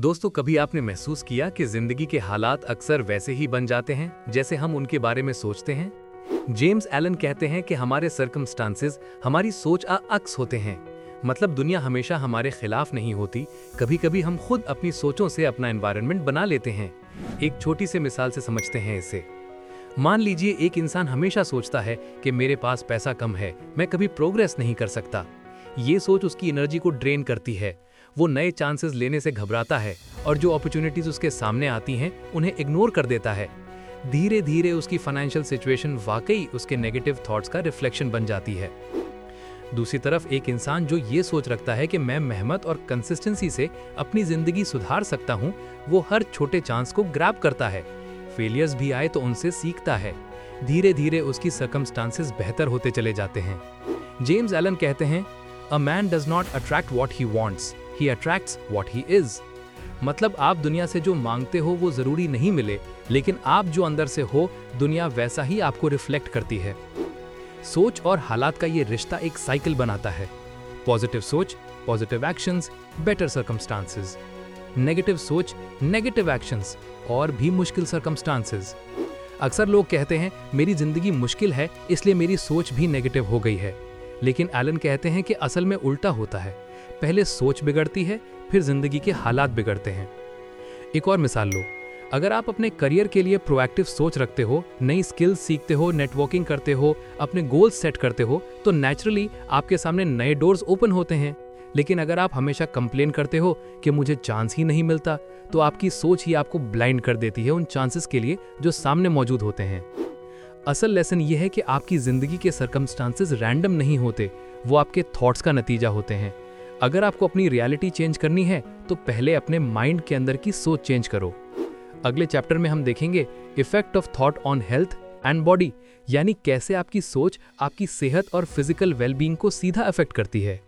दोस्तों, कभी आपने महसूस किया कि ज़िंदगी के हालात अक्सर वैसे ही बन जाते हैं, जैसे हम उनके बारे में सोचते हैं? जेम्स एलन कहते हैं कि हमारे सरकमस्टांसेस हमारी सोच आ अक्स होते हैं। मतलब दुनिया हमेशा हमारे खिलाफ नहीं होती कभी कभी हम खुद अपनी सोचों से अपना एनवायरनमेंट बना लेते हैं। एक छोटी सी मिसाल से समझते हैं इसे। मान लीजिए, एक इंसान हमेशा सोचता है कि मेरे पास पैसा कम है, मैं कभी प्रोग्रेस नहीं कर सकता। ये सोच उसकी एनर्जी को ड्रेन करती है। वो नए चांसेस लेने से घबराता है और जो अपॉर्चुनिटीज़ उसके सामने आती हैं, उन्हें इग्नोर कर देता है। धीरे धीरे उसकी फाइनेंशियल सिचुएशन वाकई उसके नेगेटिव थॉट्स का रिफ्लेक्शन बन जाती है। दूसरी तरफ़, एक इंसान जो ये सोच रखता है कि मैं मेहनत और कंसिस्टेंसी से अपनी ज़िंदगी सुधार सकता हूँ, वो हर छोटे चांस को ग्रैब करता है। फेलियर्स भी आए तो उनसे सीखता है। धीरे धीरे उसकी सर्कमस्टांसेस बेहतर होते चले जाते हैं। जेम्स एलन कहते हैं a man does not attract what he wants he attracts what he is मतलब आप दुनिया से जो मांगते हो वो ज़रूरी नहीं मिले, लेकिन आप जो अंदर से हो, दुनिया वैसा ही आपको रिफ्लेक्ट करती है। सोच और हालात का ये रिश्ता एक साइकिल बनाता है। पॉजिटिव सोच positive actions better circumstances negative सोच नेगेटिव एक्शंस और भी मुश्किल सर्कमस्टांसेस अक्सर लोग कहते हैं, मेरी ज़िंदगी मुश्किल है, इसलिए मेरी सोच भी नेगेटिव हो गई है. लेकिन एलन कहते हैं कि असल में उल्टा होता है। पहले सोच बिगड़ती है, फिर ज़िंदगी के हालात बिगड़ते हैं। एक और मिसाल लो। अगर आप अपने करियर के लिए प्रोएक्टिव सोच रखते हो, नई स्किल्स सीखते हो, नेटवर्किंग करते हो, अपने गोल्स सेट करते हो तो नेचुरली आपके सामने नए डोर्स ओपन होते हैं। लेकिन अगर आप हमेशा कंप्लेन करते हो कि मुझे चांस ही नहीं मिलता तो आपकी सोच ही आपको ब्लाइंड कर देती है उन चांसेस के लिए जो सामने मौजूद होते हैं। असल लेसन ये है कि आपकी ज़िंदगी के सरकमस्टांसेस रैंडम नहीं होते, वो आपके थॉट्स का नतीजा होते हैं। अगर आपको अपनी रियलिटी चेंज करनी है तो पहले अपने माइंड के अंदर की सोच चेंज करो। अगले चैप्टर में हम देखेंगे effect of thought on health and body यानी कैसे आपकी सोच आपकी सेहत और फ़िज़िकल वेलबींग को सीधा अफेक्ट करती है।